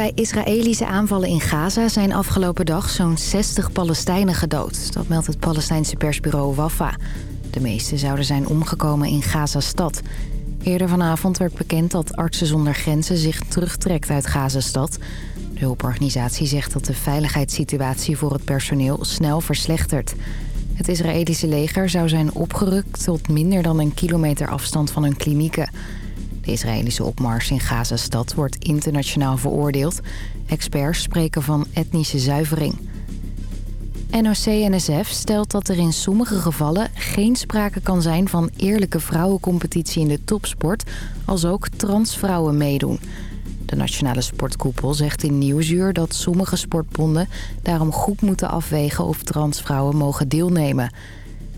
Bij Israëlische aanvallen in Gaza zijn afgelopen dag zo'n 60 Palestijnen gedood. Dat meldt het Palestijnse persbureau Wafa. De meeste zouden zijn omgekomen in Gaza-stad. Eerder vanavond werd bekend dat Artsen zonder Grenzen zich terugtrekt uit Gaza-stad. De hulporganisatie zegt dat de veiligheidssituatie voor het personeel snel verslechtert. Het Israëlische leger zou zijn opgerukt tot minder dan een kilometer afstand van hun klinieken. De Israëlische opmars in Gazastad wordt internationaal veroordeeld. Experts spreken van etnische zuivering. NOC-NSF stelt dat er in sommige gevallen geen sprake kan zijn van eerlijke vrouwencompetitie in de topsport, als ook transvrouwen meedoen. De Nationale Sportkoepel zegt in Nieuwsuur dat sommige sportbonden daarom goed moeten afwegen of transvrouwen mogen deelnemen.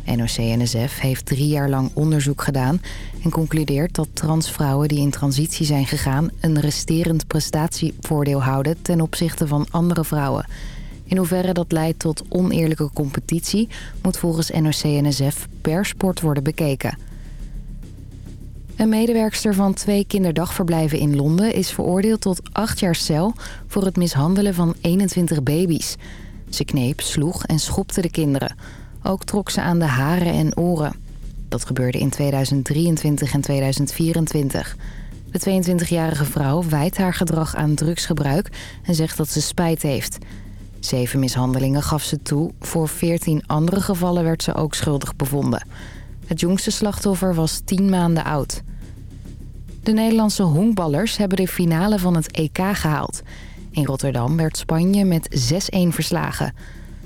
NOC-NSF heeft drie jaar lang onderzoek gedaan en concludeert dat transvrouwen die in transitie zijn gegaan een resterend prestatievoordeel houden ten opzichte van andere vrouwen. In hoeverre dat leidt tot oneerlijke competitie moet volgens NOC-NSF per sport worden bekeken. Een medewerkster van twee kinderdagverblijven in Londen is veroordeeld tot acht jaar cel voor het mishandelen van 21 baby's. Ze kneep, sloeg en schopte de kinderen. Ook trok ze aan de haren en oren. Dat gebeurde in 2023 en 2024. De 22-jarige vrouw wijt haar gedrag aan drugsgebruik en zegt dat ze spijt heeft. Zeven mishandelingen gaf ze toe. Voor 14 andere gevallen werd ze ook schuldig bevonden. Het jongste slachtoffer was 10 maanden oud. De Nederlandse honkballers hebben de finale van het EK gehaald. In Rotterdam werd Spanje met 6-1 verslagen.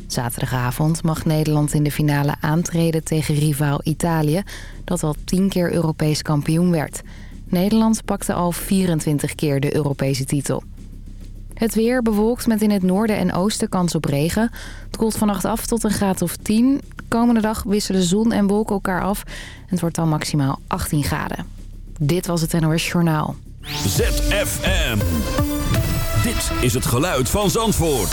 Zaterdagavond mag Nederland in de finale aantreden tegen rivaal Italië... dat al 10 keer Europees kampioen werd. Nederland pakte al 24 keer de Europese titel. Het weer bewolkt met in het noorden en oosten kans op regen. Het koelt vannacht af tot een graad of 10. Komende dag wisselen zon en wolken elkaar af. En het wordt dan maximaal 18 graden. Dit was het NOS Journaal. ZFM. Dit is het geluid van Zandvoort.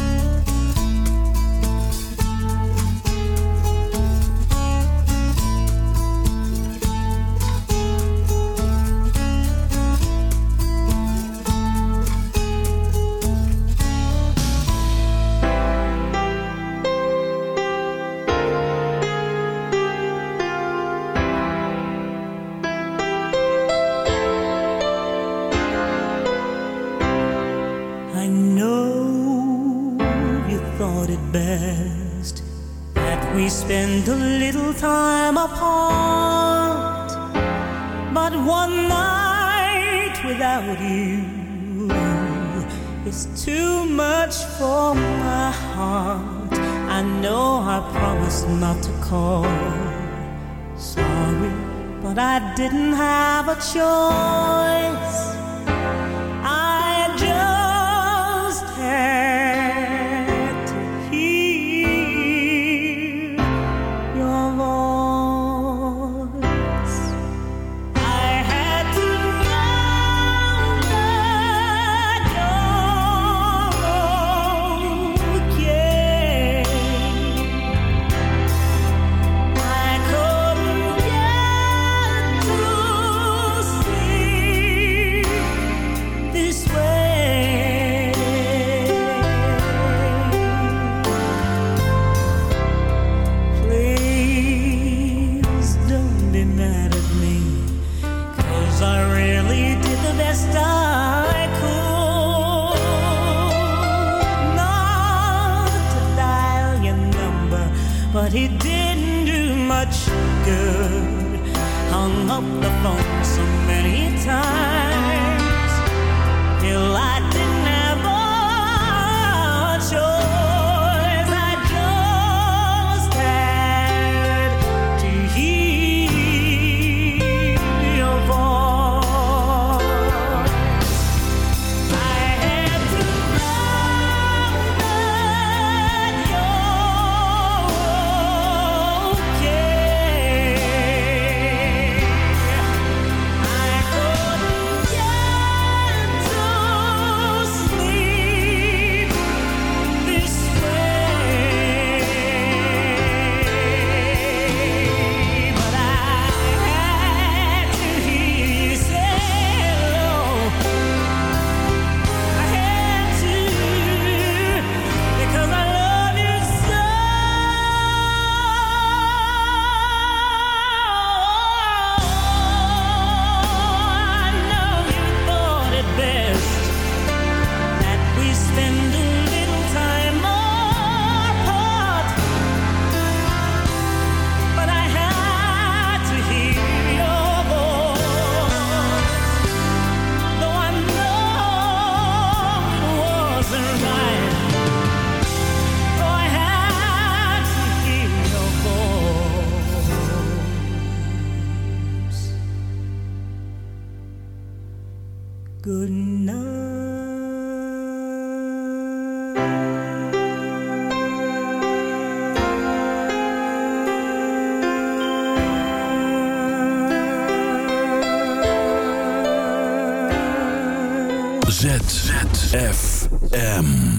秋。ZFM.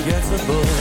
unforgettable.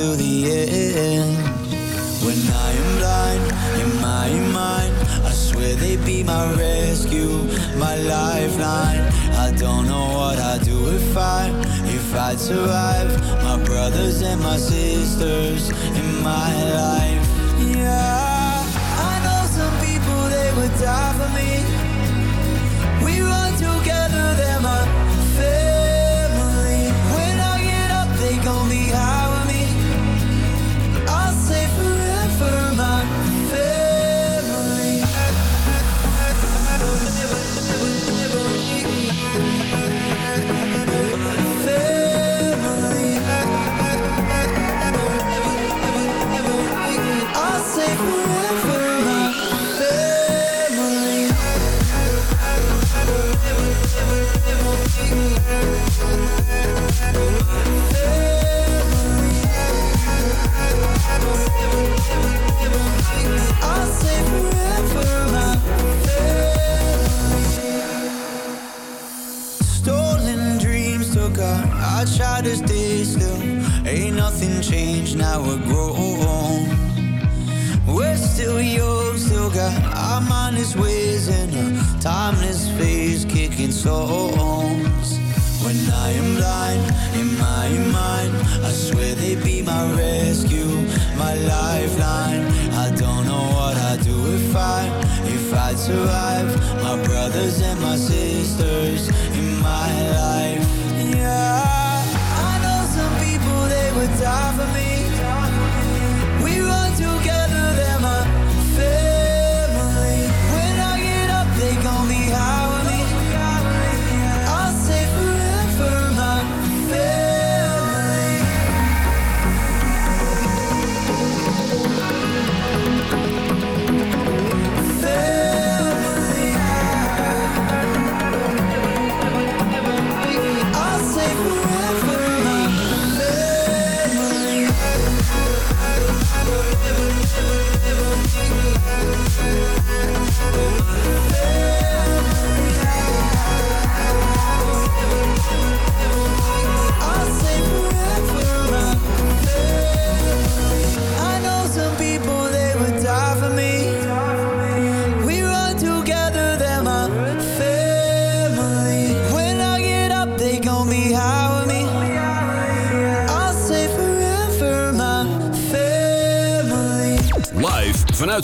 To the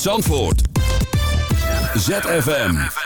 Zandvoort. ZFM.